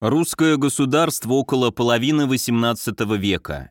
Русское государство около половины XVIII века.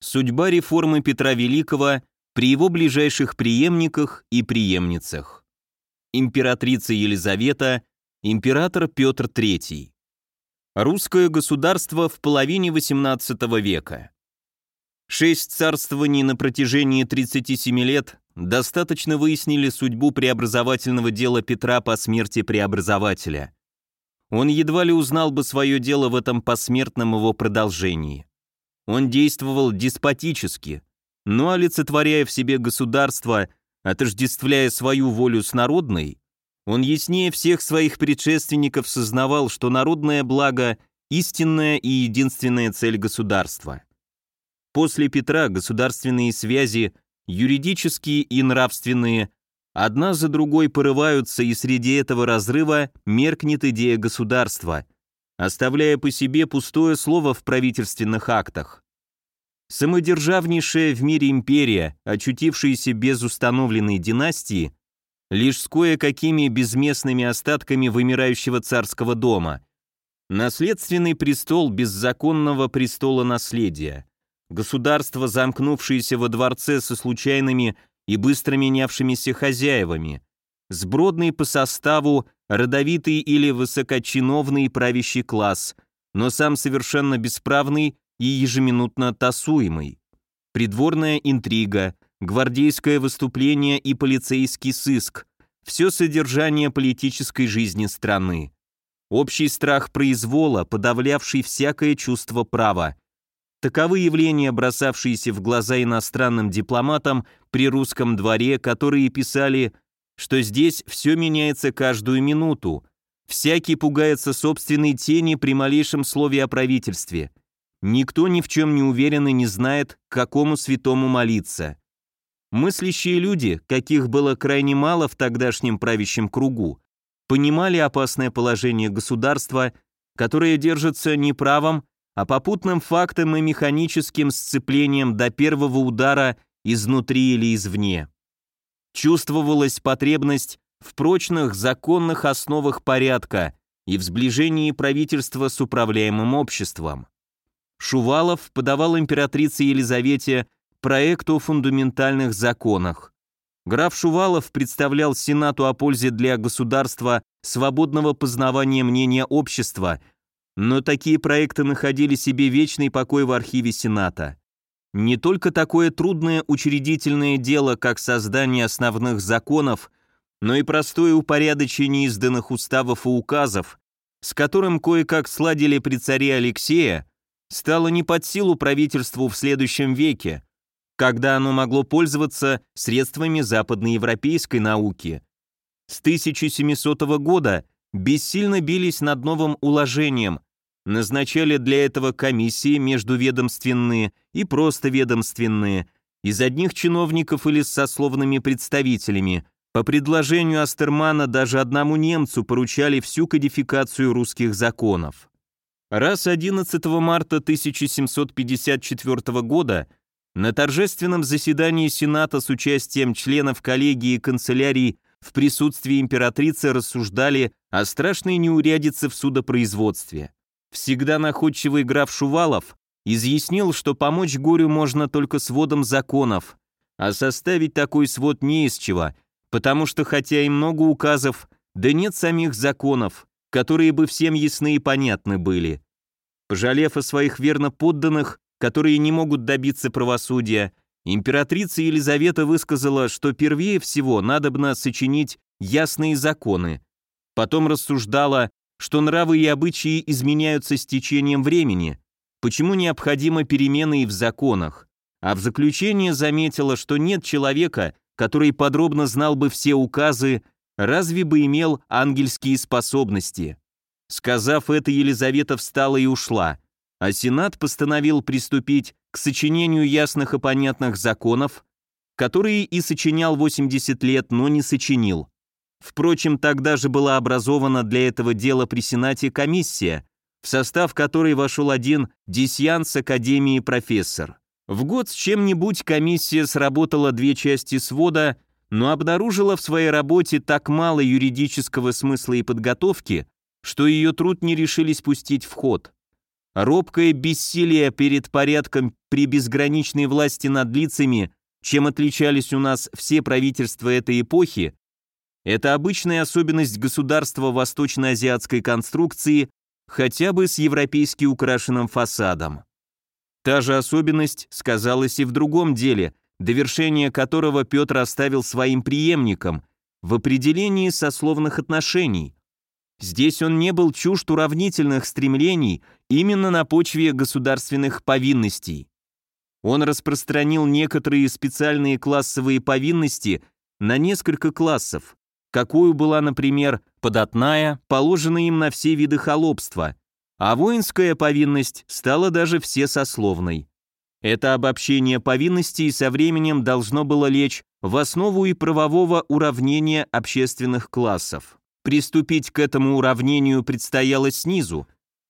Судьба реформы Петра Великого при его ближайших преемниках и преемницах. Императрица Елизавета, император Петр III. Русское государство в половине XVIII века. Шесть царствований на протяжении 37 лет достаточно выяснили судьбу преобразовательного дела Петра по смерти преобразователя. Он едва ли узнал бы свое дело в этом посмертном его продолжении. Он действовал деспотически, но олицетворяя в себе государство, отождествляя свою волю с народной, он яснее всех своих предшественников сознавал, что народное благо – истинная и единственная цель государства. После Петра государственные связи, юридические и нравственные, одна за другой порываются, и среди этого разрыва меркнет идея государства, оставляя по себе пустое слово в правительственных актах. Самодержавнейшая в мире империя, очутившаяся без установленной династии, лишь с кое-какими безместными остатками вымирающего царского дома, наследственный престол беззаконного престола наследия, государство, замкнувшееся во дворце со случайными и быстро менявшимися хозяевами, сбродный по составу, родовитый или высокочиновный правящий класс, но сам совершенно бесправный и ежеминутно тасуемый, придворная интрига, гвардейское выступление и полицейский сыск, все содержание политической жизни страны. Общий страх произвола, подавлявший всякое чувство права, Таковы явления, бросавшиеся в глаза иностранным дипломатам при русском дворе, которые писали, что здесь все меняется каждую минуту, всякий пугается собственной тени при малейшем слове о правительстве. Никто ни в чем не уверен и не знает, к какому святому молиться. Мыслящие люди, каких было крайне мало в тогдашнем правящем кругу, понимали опасное положение государства, которое держится не правом, а попутным фактом и механическим сцеплением до первого удара изнутри или извне. Чувствовалась потребность в прочных законных основах порядка и в сближении правительства с управляемым обществом. Шувалов подавал императрице Елизавете проект о фундаментальных законах. Граф Шувалов представлял Сенату о пользе для государства свободного познавания мнения общества – но такие проекты находили себе вечный покой в архиве Сената. Не только такое трудное учредительное дело, как создание основных законов, но и простое упорядочение изданных уставов и указов, с которым кое-как сладили при царе Алексея, стало не под силу правительству в следующем веке, когда оно могло пользоваться средствами западноевропейской науки. С 1700 года бессильно бились над новым уложением, назначали для этого комиссии междуведомственные и просто ведомственные, из одних чиновников или с сословными представителями. По предложению Астермана даже одному немцу поручали всю кодификацию русских законов. Раз 11 марта 1754 года на торжественном заседании Сената с участием членов коллегии и канцелярии в присутствии императрицы рассуждали о страшной неурядице в судопроизводстве. Всегда находчивый граф Шувалов изъяснил, что помочь горю можно только сводом законов, а составить такой свод не из чего, потому что хотя и много указов, да нет самих законов, которые бы всем ясны и понятны были. Пожалев о своих верно подданных, которые не могут добиться правосудия, императрица Елизавета высказала, что первее всего надобно сочинить ясные законы. Потом рассуждала, что нравы и обычаи изменяются с течением времени, почему необходима перемены и в законах, а в заключение заметила, что нет человека, который подробно знал бы все указы, разве бы имел ангельские способности. Сказав это, Елизавета встала и ушла, а Сенат постановил приступить к сочинению ясных и понятных законов, которые и сочинял 80 лет, но не сочинил. Впрочем, тогда же была образована для этого дела при Сенате комиссия, в состав которой вошел один десьян с Академии профессор. В год с чем-нибудь комиссия сработала две части свода, но обнаружила в своей работе так мало юридического смысла и подготовки, что ее труд не решились пустить в ход. Робкое бессилие перед порядком при безграничной власти над лицами, чем отличались у нас все правительства этой эпохи, это обычная особенность государства восточно-азиатской конструкции, хотя бы с европейски украшенным фасадом. Та же особенность сказалась и в другом деле, довершение которого Петр оставил своим преемникам в определении сословных отношений. Здесь он не был чужд уравнительных стремлений именно на почве государственных повинностей. Он распространил некоторые специальные классовые повинности на несколько классов, какую была, например, податная, положенная им на все виды холопства, а воинская повинность стала даже всесословной. Это обобщение повинностей со временем должно было лечь в основу и правового уравнения общественных классов. Приступить к этому уравнению предстояло снизу,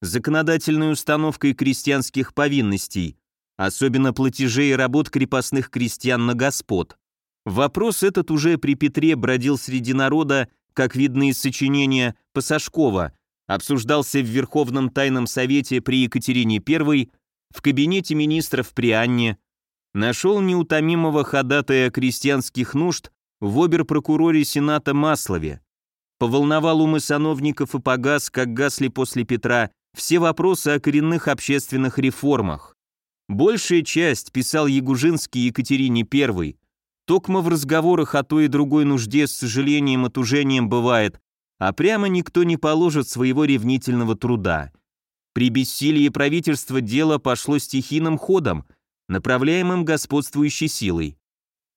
законодательной установкой крестьянских повинностей, особенно платежей и работ крепостных крестьян на господ. Вопрос этот уже при Петре бродил среди народа, как видно из сочинения Пасашкова, обсуждался в Верховном Тайном Совете при Екатерине I, в кабинете министров при Анне, нашел неутомимого ходатая крестьянских нужд в обер-прокуроре Сената Маслове, поволновал умы сановников и погас, как гасли после Петра, все вопросы о коренных общественных реформах. Большая часть, писал Ягужинский Екатерине I, токмо в разговорах о той и другой нужде с сожалением и тужением бывает, а прямо никто не положит своего ревнительного труда. При бессилии правительства дело пошло стихийным ходом, направляемым господствующей силой.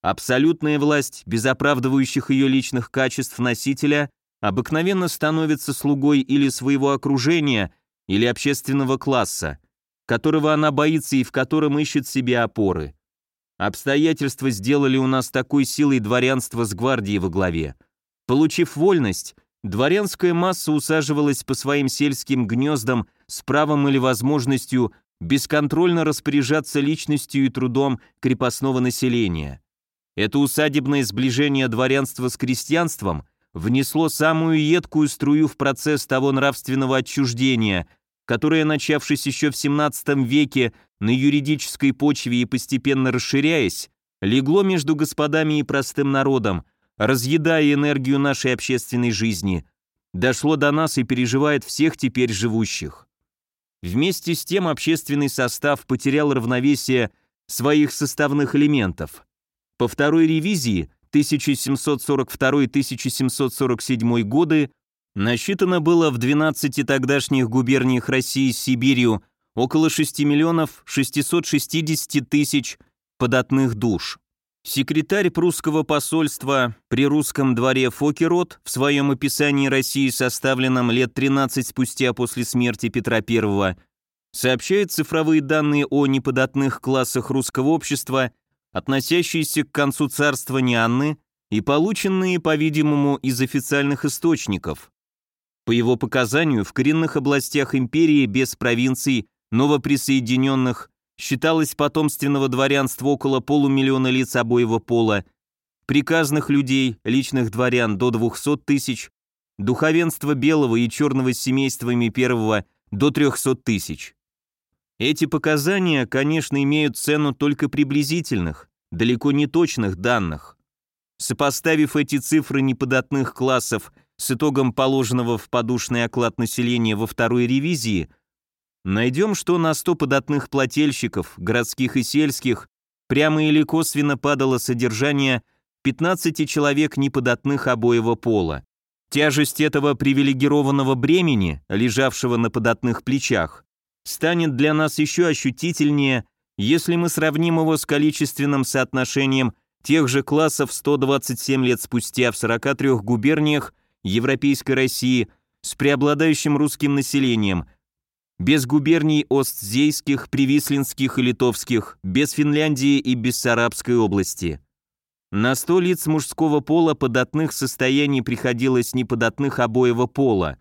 Абсолютная власть, без оправдывающих ее личных качеств носителя, обыкновенно становится слугой или своего окружения, или общественного класса, которого она боится и в котором ищет себе опоры. Обстоятельства сделали у нас такой силой дворянство с гвардией во главе. Получив вольность, дворянская масса усаживалась по своим сельским гнездам с правом или возможностью бесконтрольно распоряжаться личностью и трудом крепостного населения. Это усадебное сближение дворянства с крестьянством внесло самую едкую струю в процесс того нравственного отчуждения, которое, начавшись еще в XVII веке на юридической почве и постепенно расширяясь, легло между господами и простым народом, разъедая энергию нашей общественной жизни, дошло до нас и переживает всех теперь живущих. Вместе с тем общественный состав потерял равновесие своих составных элементов. По второй ревизии 1742-1747 годы насчитано было в 12 тогдашних губерниях России с Сибирью около 6 миллионов 660 тысяч податных душ. Секретарь прусского посольства при русском дворе Фокерот в своем описании России, составленном лет 13 спустя после смерти Петра I, сообщает цифровые данные о неподатных классах русского общества относящиеся к концу царствования Анны и полученные, по-видимому, из официальных источников. По его показанию, в коренных областях империи без провинций, новоприсоединенных, считалось потомственного дворянства около полумиллиона лиц обоего пола, приказных людей, личных дворян до 200 тысяч, духовенства белого и черного с семействами первого до 300 тысяч. Эти показания, конечно, имеют цену только приблизительных, далеко не точных данных. Сопоставив эти цифры неподатных классов с итогом положенного в подушный оклад населения во второй ревизии, найдем, что на 100 податных плательщиков, городских и сельских, прямо или косвенно падало содержание 15 человек неподатных обоего пола. Тяжесть этого привилегированного бремени, лежавшего на податных плечах, станет для нас еще ощутительнее, если мы сравним его с количественным соотношением тех же классов 127 лет спустя в 43 губерниях Европейской России с преобладающим русским населением, без губерний Остзейских, Привислинских и Литовских, без Финляндии и Бессарабской области. На 100 лиц мужского пола податных состояний приходилось неподатных обоего пола.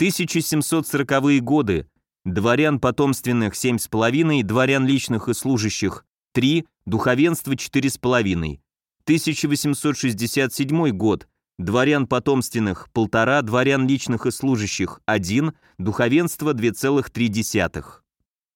1740-е годы дворян потомственных 7,5, дворян личных и служащих 3, духовенство 4,5. 1867 год, дворян потомственных – полтора, дворян личных и служащих – один, духовенство – 2,3.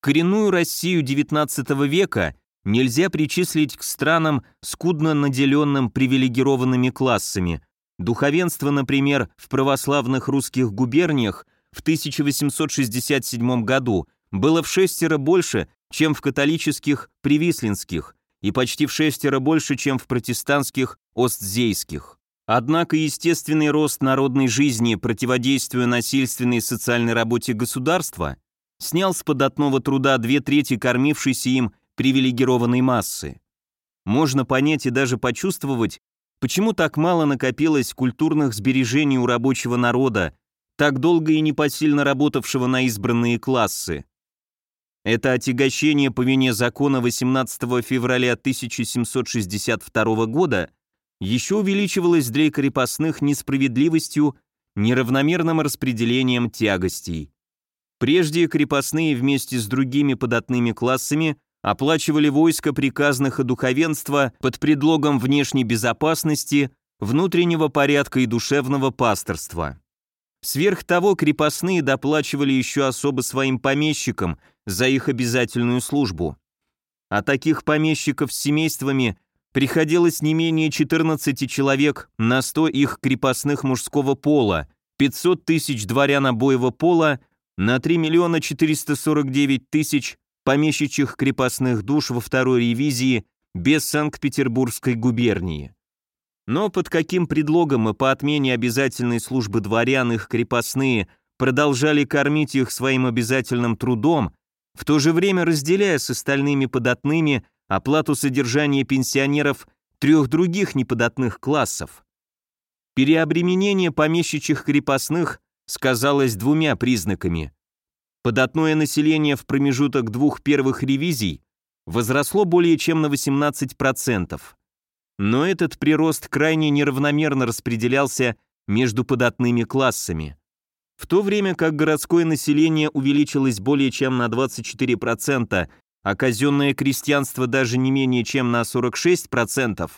Коренную Россию XIX века нельзя причислить к странам, скудно наделенным привилегированными классами. Духовенство, например, в православных русских губерниях в 1867 году было в шестеро больше, чем в католических привислинских, и почти в шестеро больше, чем в протестантских остзейских. Однако естественный рост народной жизни, противодействуя насильственной социальной работе государства, снял с податного труда две трети кормившейся им привилегированной массы. Можно понять и даже почувствовать, почему так мало накопилось культурных сбережений у рабочего народа, так долго и непосильно работавшего на избранные классы. Это отягощение по вине закона 18 февраля 1762 года еще увеличивалось для крепостных несправедливостью, неравномерным распределением тягостей. Прежде крепостные вместе с другими податными классами оплачивали войско приказных и духовенства под предлогом внешней безопасности, внутреннего порядка и душевного пасторства. Сверх того, крепостные доплачивали еще особо своим помещикам за их обязательную службу. А таких помещиков с семействами приходилось не менее 14 человек на 100 их крепостных мужского пола, 500 тысяч дворян обоего пола на 3 миллиона 449 тысяч помещичьих крепостных душ во второй ревизии без Санкт-Петербургской губернии. Но под каким предлогом и по отмене обязательной службы дворян их крепостные продолжали кормить их своим обязательным трудом, в то же время разделяя с остальными податными оплату содержания пенсионеров трех других неподатных классов. Переобременение помещичьих крепостных сказалось двумя признаками. Податное население в промежуток двух первых ревизий возросло более чем на 18%. Но этот прирост крайне неравномерно распределялся между податными классами. В то время как городское население увеличилось более чем на 24%, а казенное крестьянство даже не менее чем на 46%,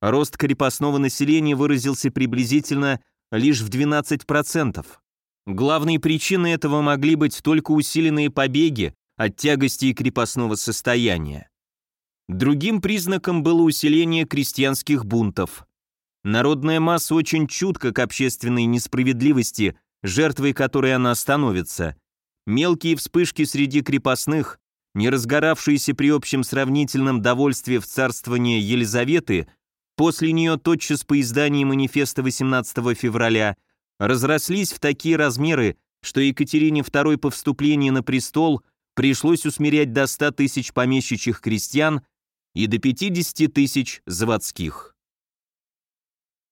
рост крепостного населения выразился приблизительно лишь в 12%. Главной причиной этого могли быть только усиленные побеги от тягости крепостного состояния. Другим признаком было усиление крестьянских бунтов. Народная масса очень чутка к общественной несправедливости, жертвой которой она становится. Мелкие вспышки среди крепостных, не разгоравшиеся при общем сравнительном довольстве в царствование Елизаветы, после нее тотчас по издании манифеста 18 февраля – разрослись в такие размеры, что Екатерине II по вступлении на престол пришлось усмирять до 100 тысяч помещичьих крестьян и до 50 тысяч заводских.